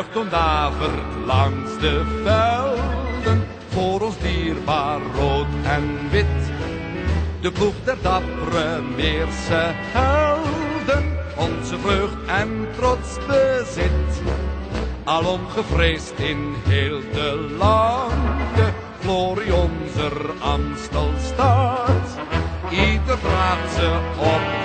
juicht daver langs de velden, voor ons dierbaar rood en wit. De ploeg der dappere Meerse helden, onze vreugd en trots bezit. Alom gevreesd in heel de landen, glorie onze Amstelstaat. Ieder draagt ze op